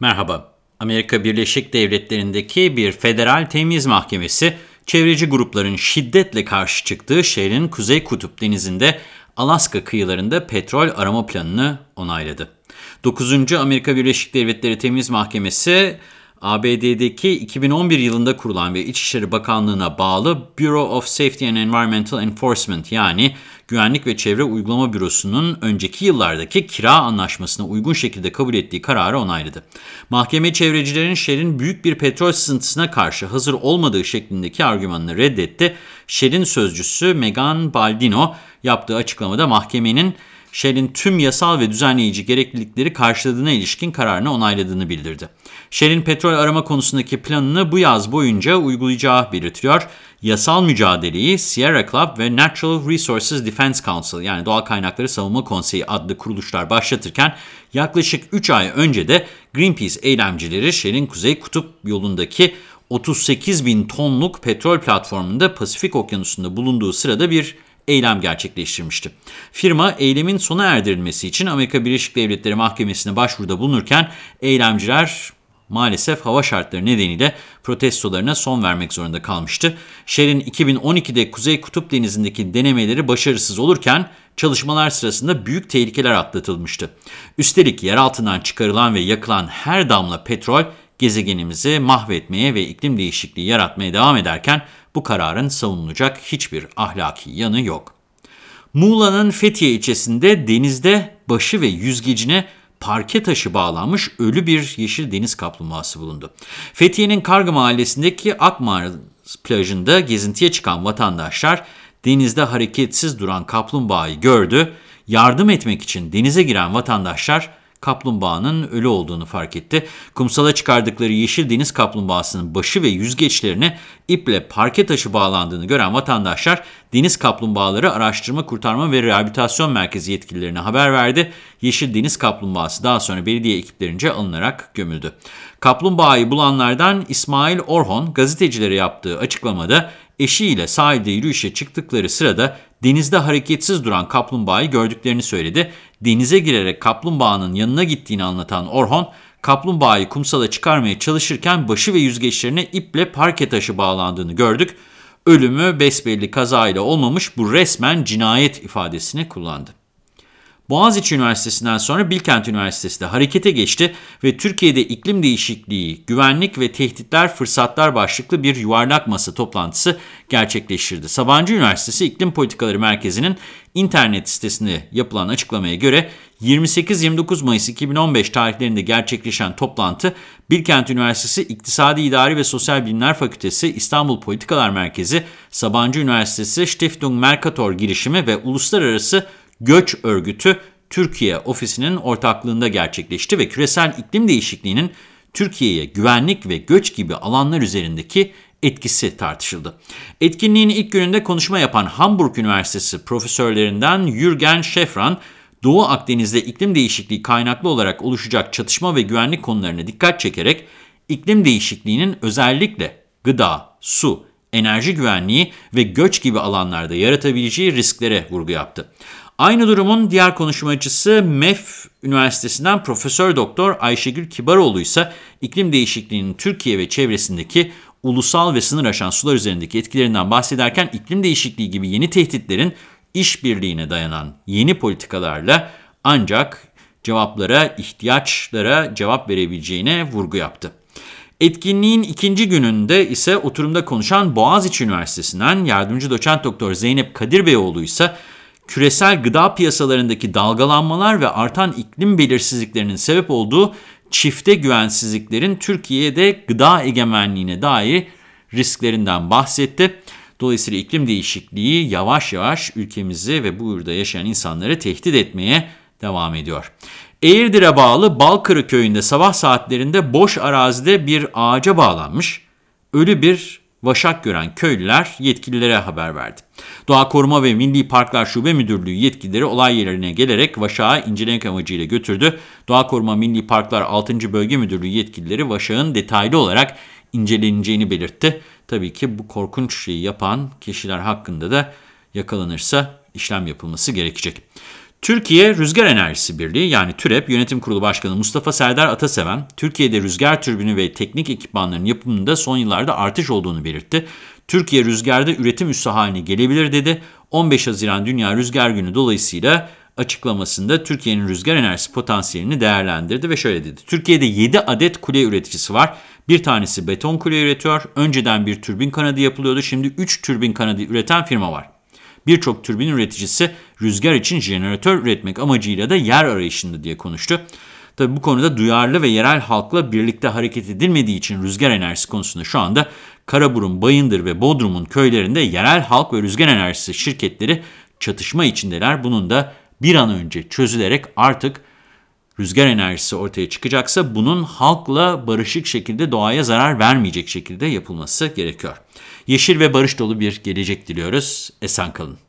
Merhaba. Amerika Birleşik Devletleri'ndeki bir federal temiz mahkemesi, çevreci grupların şiddetle karşı çıktığı şehrin Kuzey Kutup Denizi'nde Alaska kıyılarında petrol arama planını onayladı. 9. Amerika Birleşik Devletleri Temiz Mahkemesi, ABD'deki 2011 yılında kurulan ve İçişleri Bakanlığı'na bağlı Bureau of Safety and Environmental Enforcement yani Güvenlik ve Çevre Uygulama Bürosu'nun önceki yıllardaki kira anlaşmasına uygun şekilde kabul ettiği kararı onayladı. Mahkeme çevrecilerin Shell'in büyük bir petrol sızıntısına karşı hazır olmadığı şeklindeki argümanını reddetti. Shell'in sözcüsü Megan Baldino yaptığı açıklamada mahkemenin Shell'in tüm yasal ve düzenleyici gereklilikleri karşıladığına ilişkin kararını onayladığını bildirdi. Shell'in petrol arama konusundaki planını bu yaz boyunca uygulayacağı belirtiyor. Yasal mücadeleyi Sierra Club ve Natural Resources Defense Council yani Doğal Kaynakları Savunma Konseyi adlı kuruluşlar başlatırken yaklaşık 3 ay önce de Greenpeace eylemcileri Shell'in Kuzey Kutup yolundaki 38 bin tonluk petrol platformunda Pasifik Okyanusu'nda bulunduğu sırada bir eylem gerçekleştirmişti. Firma eylemin sona erdirilmesi için Amerika Birleşik Devletleri Mahkemesi'ne başvuruda bulunurken eylemciler maalesef hava şartları nedeniyle protestolarına son vermek zorunda kalmıştı. Shell'in 2012'de Kuzey Kutup Denizi'ndeki denemeleri başarısız olurken çalışmalar sırasında büyük tehlikeler atlatılmıştı. Üstelik yer altından çıkarılan ve yakılan her damla petrol gezegenimizi mahvetmeye ve iklim değişikliği yaratmaya devam ederken bu kararın savunulacak hiçbir ahlaki yanı yok. Muğla'nın Fethiye ilçesinde denizde başı ve yüzgecine parke taşı bağlanmış ölü bir yeşil deniz kaplumbağası bulundu. Fethiye'nin Kargı mahallesindeki Akmar plajında gezintiye çıkan vatandaşlar denizde hareketsiz duran kaplumbağayı gördü. Yardım etmek için denize giren vatandaşlar kaplumbağanın ölü olduğunu fark etti. Kumsala çıkardıkları yeşil deniz kaplumbağasının başı ve yüzgeçlerine iple parke taşı bağlandığını gören vatandaşlar deniz kaplumbağaları araştırma, kurtarma ve rehabilitasyon merkezi yetkililerine haber verdi. Yeşil deniz kaplumbağası daha sonra belediye ekiplerince alınarak gömüldü. Kaplumbağayı bulanlardan İsmail Orhon gazetecilere yaptığı açıklamada eşiyle sahilde yürüyüşe çıktıkları sırada denizde hareketsiz duran kaplumbağayı gördüklerini söyledi. Denize girerek kaplumbağanın yanına gittiğini anlatan Orhon, kaplumbağayı kumsala çıkarmaya çalışırken başı ve yüzgeçlerine iple parke taşı bağlandığını gördük. Ölümü besbelli kazayla olmamış bu resmen cinayet ifadesini kullandı. Boğaziçi Üniversitesi'nden sonra Bilkent Üniversitesi de harekete geçti ve Türkiye'de iklim değişikliği, güvenlik ve tehditler fırsatlar başlıklı bir yuvarlak masa toplantısı gerçekleştirdi. Sabancı Üniversitesi İklim Politikaları Merkezi'nin internet sitesinde yapılan açıklamaya göre 28-29 Mayıs 2015 tarihlerinde gerçekleşen toplantı Bilkent Üniversitesi İktisadi İdari ve Sosyal Bilimler Fakültesi İstanbul Politikalar Merkezi, Sabancı Üniversitesi Stiftung Mercator girişimi ve Uluslararası Göç Örgütü Türkiye ofisinin ortaklığında gerçekleşti ve küresel iklim değişikliğinin Türkiye'ye güvenlik ve göç gibi alanlar üzerindeki etkisi tartışıldı. Etkinliğin ilk gününde konuşma yapan Hamburg Üniversitesi profesörlerinden Jürgen Schäfran, Doğu Akdeniz'de iklim değişikliği kaynaklı olarak oluşacak çatışma ve güvenlik konularına dikkat çekerek iklim değişikliğinin özellikle gıda, su, enerji güvenliği ve göç gibi alanlarda yaratabileceği risklere vurgu yaptı. Aynı durumun diğer konuşmacısı MEF Üniversitesi'nden Profesör Doktor Ayşegül Kibaroğlu ise iklim değişikliğinin Türkiye ve çevresindeki ulusal ve sınır aşan sular üzerindeki etkilerinden bahsederken iklim değişikliği gibi yeni tehditlerin işbirliğine dayanan yeni politikalarla ancak cevaplara, ihtiyaçlara cevap verebileceğine vurgu yaptı. Etkinliğin ikinci gününde ise oturumda konuşan Boğaziçi Üniversitesi'nden yardımcı doçent doktor Zeynep Kadirbeyoğlu ise küresel gıda piyasalarındaki dalgalanmalar ve artan iklim belirsizliklerinin sebep olduğu çifte güvensizliklerin Türkiye'de gıda egemenliğine dair risklerinden bahsetti. Dolayısıyla iklim değişikliği yavaş yavaş ülkemizi ve burada yaşayan insanları tehdit etmeye devam ediyor. Eğirdir'e bağlı Balkırı köyünde sabah saatlerinde boş arazide bir ağaca bağlanmış ölü bir vaşak gören köylüler yetkililere haber verdi. Doğa Koruma ve Milli Parklar Şube Müdürlüğü yetkilileri olay yerine gelerek vaşağı incelemek amacıyla götürdü. Doğa Koruma Milli Parklar 6. Bölge Müdürlüğü yetkilileri vaşağın detaylı olarak inceleneceğini belirtti. Tabii ki bu korkunç şeyi yapan kişiler hakkında da yakalanırsa işlem yapılması gerekecek. Türkiye Rüzgar Enerjisi Birliği yani TÜREP Yönetim Kurulu Başkanı Mustafa Serdar Ataseven, Türkiye'de rüzgar türbini ve teknik ekipmanların yapımında son yıllarda artış olduğunu belirtti. Türkiye rüzgarda üretim üssü haline gelebilir dedi. 15 Haziran Dünya Rüzgar Günü dolayısıyla açıklamasında Türkiye'nin rüzgar enerjisi potansiyelini değerlendirdi ve şöyle dedi. Türkiye'de 7 adet kule üreticisi var. Bir tanesi beton kule üretiyor. Önceden bir türbin kanadı yapılıyordu. Şimdi 3 türbin kanadı üreten firma var. Birçok türbin üreticisi rüzgar için jeneratör üretmek amacıyla da yer arayışında diye konuştu. Tabi bu konuda duyarlı ve yerel halkla birlikte hareket edilmediği için rüzgar enerjisi konusunda şu anda Karaburun, Bayındır ve Bodrum'un köylerinde yerel halk ve rüzgar enerjisi şirketleri çatışma içindeler. Bunun da bir an önce çözülerek artık rüzgar enerjisi ortaya çıkacaksa bunun halkla barışık şekilde doğaya zarar vermeyecek şekilde yapılması gerekiyor. Yeşil ve barış dolu bir gelecek diliyoruz. Esen kalın.